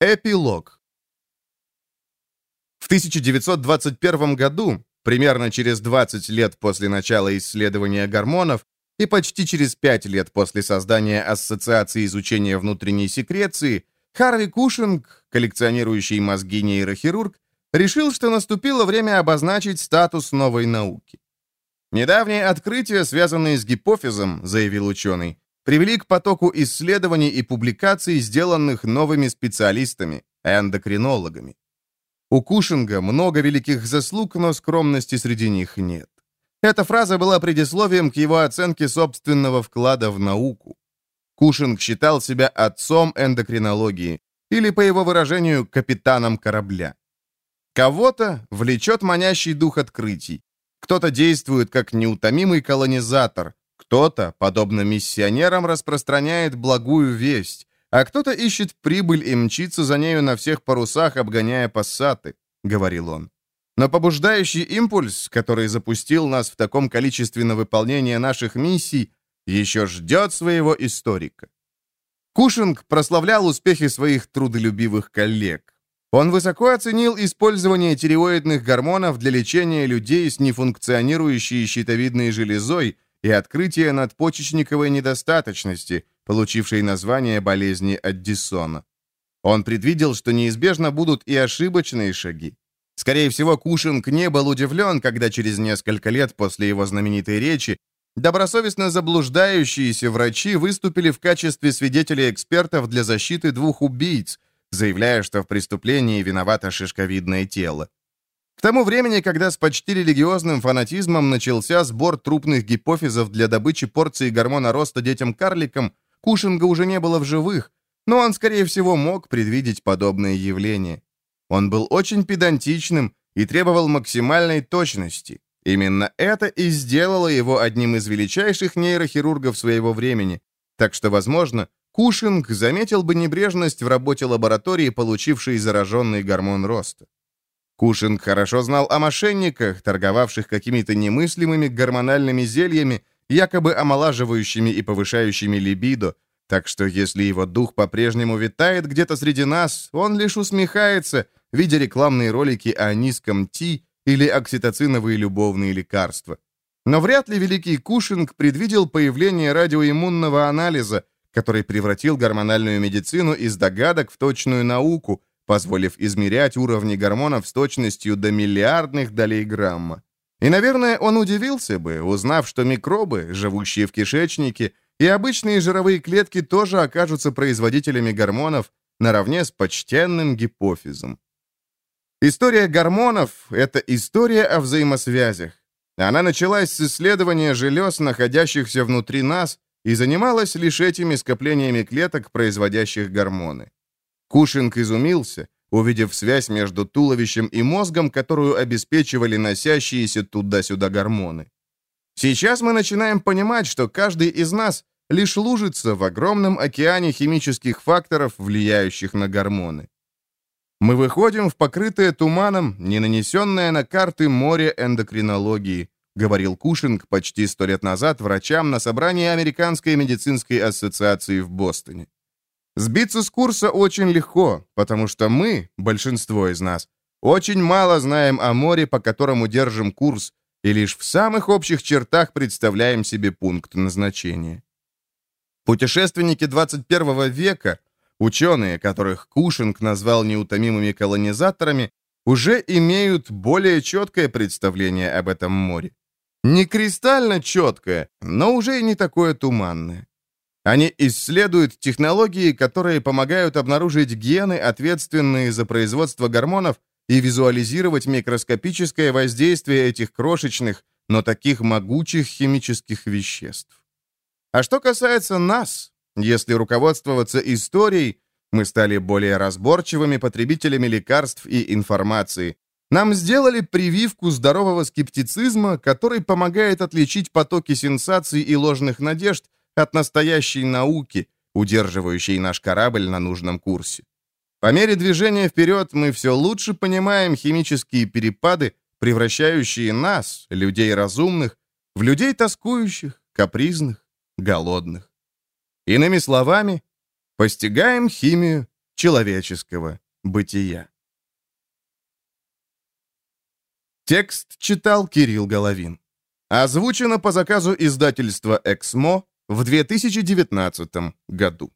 Эпилог. В 1921 году, примерно через 20 лет после начала исследования гормонов и почти через 5 лет после создания Ассоциации изучения внутренней секреции, Харви Кушинг, коллекционирующий мозги нейрохирург, решил, что наступило время обозначить статус новой науки. Недавние открытия, связанные с гипофизом, заявил ученый, привели к потоку исследований и публикаций, сделанных новыми специалистами, эндокринологами. У Кушинга много великих заслуг, но скромности среди них нет. Эта фраза была предисловием к его оценке собственного вклада в науку. Кушинг считал себя отцом эндокринологии, или, по его выражению, капитаном корабля. Кого-то влечет манящий дух открытий, кто-то действует как неутомимый колонизатор, кто-то, подобно миссионерам, распространяет благую весть, а кто-то ищет прибыль и мчится за нею на всех парусах, обгоняя пассаты», — говорил он. Но побуждающий импульс, который запустил нас в таком количестве на выполнение наших миссий, еще ждет своего историка. Кушинг прославлял успехи своих трудолюбивых коллег. Он высоко оценил использование тиреоидных гормонов для лечения людей с нефункционирующей щитовидной железой и открытие надпочечниковой недостаточности, получившей название болезни Аддисона. Он предвидел, что неизбежно будут и ошибочные шаги. Скорее всего, Кушинг не был удивлен, когда через несколько лет после его знаменитой речи добросовестно заблуждающиеся врачи выступили в качестве свидетелей-экспертов для защиты двух убийц, заявляя, что в преступлении виновато шишковидное тело. К тому времени, когда с почти религиозным фанатизмом начался сбор трупных гипофизов для добычи порции гормона роста детям-карликам, Кушинга уже не было в живых, но он, скорее всего, мог предвидеть подобное явление. Он был очень педантичным и требовал максимальной точности. Именно это и сделало его одним из величайших нейрохирургов своего времени. Так что, возможно, Кушинг заметил бы небрежность в работе лаборатории, получившей зараженный гормон роста. Кушинг хорошо знал о мошенниках, торговавших какими-то немыслимыми гормональными зельями, якобы омолаживающими и повышающими либидо, так что если его дух по-прежнему витает где-то среди нас, он лишь усмехается, видя рекламные ролики о низком Ти или окситоциновые любовные лекарства. Но вряд ли великий Кушинг предвидел появление радиоиммунного анализа, который превратил гормональную медицину из догадок в точную науку, позволив измерять уровни гормонов с точностью до миллиардных долей грамма. И, наверное, он удивился бы, узнав, что микробы, живущие в кишечнике, и обычные жировые клетки тоже окажутся производителями гормонов наравне с почтенным гипофизом. История гормонов – это история о взаимосвязях. Она началась с исследования желез, находящихся внутри нас, и занималась лишь этими скоплениями клеток, производящих гормоны. Кушинг изумился, увидев связь между туловищем и мозгом, которую обеспечивали носящиеся туда-сюда гормоны. Сейчас мы начинаем понимать, что каждый из нас лишь лужится в огромном океане химических факторов, влияющих на гормоны. Мы выходим в покрытое туманом, не нанесенное на карты море эндокринологии, говорил Кушинг почти сто лет назад врачам на собрании Американской медицинской ассоциации в Бостоне. Сбиться с курса очень легко, потому что мы, большинство из нас, очень мало знаем о море, по которому держим курс, и лишь в самых общих чертах представляем себе пункт назначения. Путешественники 21 века, ученые, которых Кушинг назвал неутомимыми колонизаторами, уже имеют более четкое представление об этом море. Не кристально четкое, но уже и не такое туманное. Они исследуют технологии, которые помогают обнаружить гены, ответственные за производство гормонов, и визуализировать микроскопическое воздействие этих крошечных, но таких могучих химических веществ. А что касается нас, если руководствоваться историей, мы стали более разборчивыми потребителями лекарств и информации. Нам сделали прививку здорового скептицизма, который помогает отличить потоки сенсаций и ложных надежд от настоящей науки, удерживающей наш корабль на нужном курсе. По мере движения вперед мы все лучше понимаем химические перепады, превращающие нас, людей разумных, в людей тоскующих, капризных, голодных. Иными словами, постигаем химию человеческого бытия. Текст читал Кирилл Головин. Озвучено по заказу издательства «Эксмо» в 2019 году.